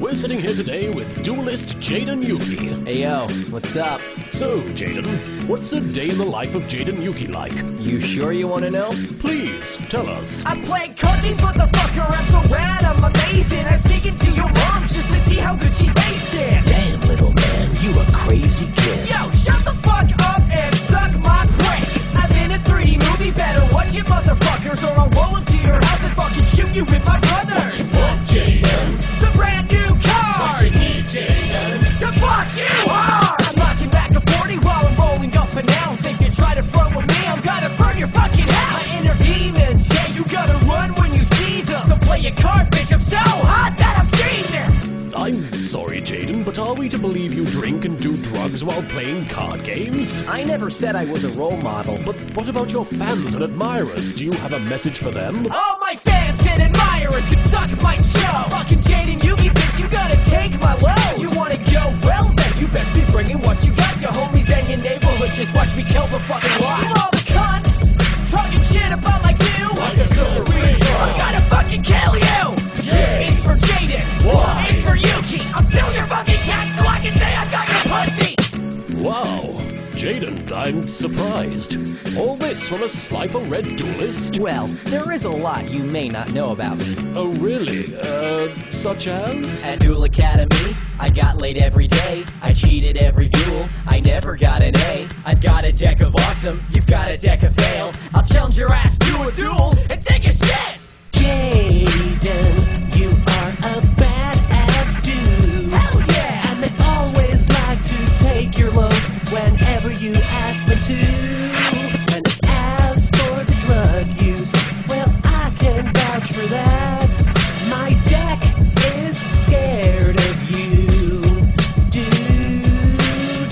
We're sitting here today with duelist Jaden Yuki. Hey yo, what's up? So, Jaden, what's a day in the life of Jaden Yuki like? You sure you want to know? Please, tell us. I play cookies, motherfucker. I'm so rad, I'm amazing. I sneak into your mom's just to see how good she's tasting. Damn, little man, you a crazy kid. Yo, shut the fuck up and suck my prick. I'm in a 3D movie, better watch it, motherfuckers, or I'll roll up to your house and fucking shoot you with my brothers. What, Jaden? Them. So your card. I'm so hot that I'm steaming. I'm sorry, Jaden, but are we to believe you drink and do drugs while playing card games? I never said I was a role model. But what about your fans and admirers? Do you have a message for them? All my fans and admirers can suck my show. Jaden, I'm surprised. All this from a Slifer Red duelist? Well, there is a lot you may not know about me. Oh, really? Uh, such as? At Duel Academy, I got laid every day. I cheated every duel. I never got an A. I've got a deck of awesome. You've got a deck of fail. I'll challenge your ass to a duel and take a shit. You ask me to. And as for the drug use, well, I can vouch for that. My deck is scared of you, dude.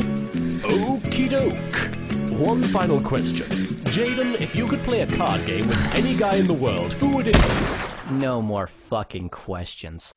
Okie doke. One final question. Jaden, if you could play a card game with any guy in the world, who would it be? No more fucking questions.